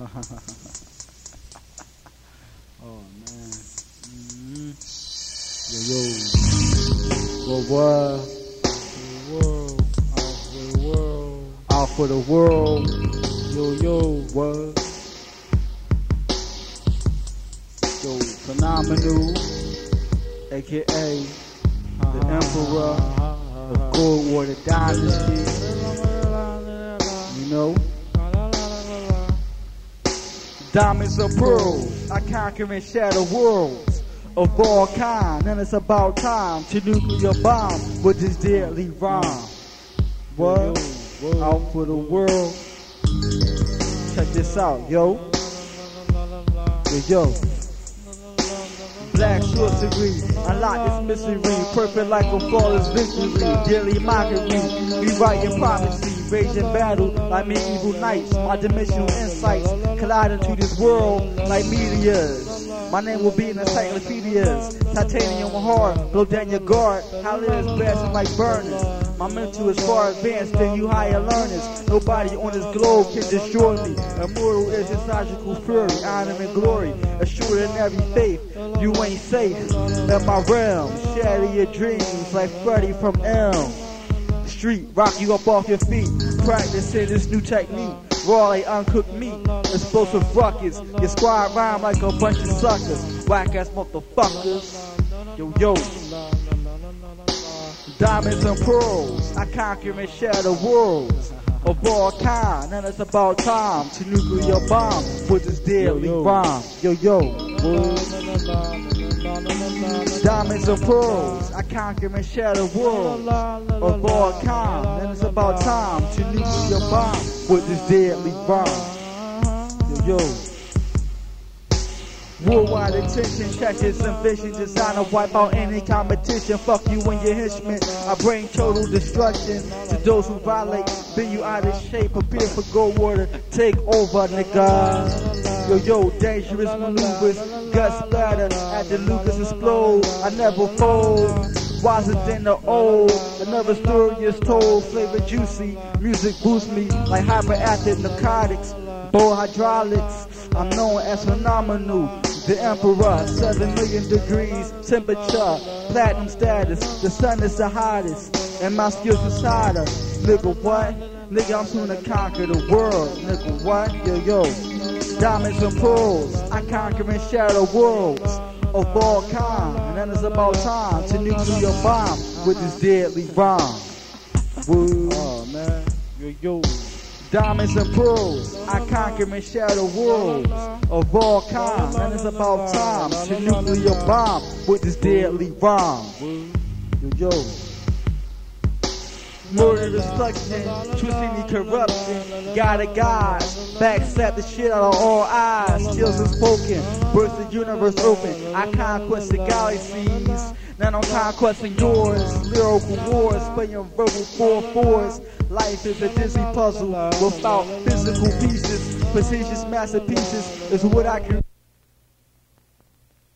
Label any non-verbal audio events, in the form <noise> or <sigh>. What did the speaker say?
<laughs> oh man. Mm-hmm. Yo yo. World, Out out for the world. for the world. Yo, yo, What? Yo, phenomenal, aka the Emperor of Goldwater Dynasty. You know, diamonds and pearls. I conquer and shatter worlds of all kind, and it's about time to nuclear bomb with this deadly rhyme. What? Out for the world. Check this out, yo. Yo, yo. Black sorcery, unlock this mystery, perfect like a flawless victory, daily mockery, rewriting prophecy, raging battle like medieval knights, my dimensional insights collide into this world like meteors. My name will be in encyclopedias, titanium heart, blow down your guard, howlers blasting like burners. My mental is far advanced than you higher learners. Nobody on this globe can destroy me. Immortal is his logical fury, honor and glory. Assured in every faith, you ain't safe. In my realm, shatter your dreams like Freddy from Elm Street. Rock you up off your feet. Practicing this new technique. Raw like uncooked meat. Explosive ruckus. Your squad rhyme like a bunch of suckers. Whack ass motherfuckers. Yo, yo. Diamonds and pearls, I conquer and shatter worlds of all kind, and it's about time to nuclear bomb with this deadly Yo, yo. rhyme. Yo, yo. Diamonds and pearls, I conquer and shatter worlds of all kind, and it's about time to nuclear bomb with this deadly bomb. Yo, yo. Worldwide attention, checks and vision, designed to wipe out any competition. Fuck you and your henchmen. I bring total destruction to those who violate. Bend you out of shape, prepare for gold water. Take over, nigga. Yo, yo, dangerous maneuvers, gut splatter at the Lucas explode. I never fold. Wiser than the old, another story is told. Flavor juicy, music boosts me like hyperactive narcotics. Bow hydraulics, I'm known as phenomenal. The emperor, 7 million degrees, temperature, platinum status. The sun is the hottest, and my skills is hotter. Nigga, what? Nigga, I'm soon to conquer the world. Nigga, what? Yo, yo. Diamonds and pearls, I conquer and shatter worlds of all kind. And then it's about time to nuclear bomb with this deadly rhyme. Woo. Oh man, yo yo, Diamonds and pearls, I conquer and shatter worlds of all kinds. And it's about time to nuclear bomb with this deadly bomb. Yo, yo. Murder, destruction, twisting and corruption. God of God, backstab the shit out of all eyes. Skills unspoken, burst the universe open. I conquest the galaxies. Now I'm conquesting yours. Lyrical wars, playing verbal four fours. Life is a dizzy puzzle without physical pieces. Prestigious masterpieces is what I can.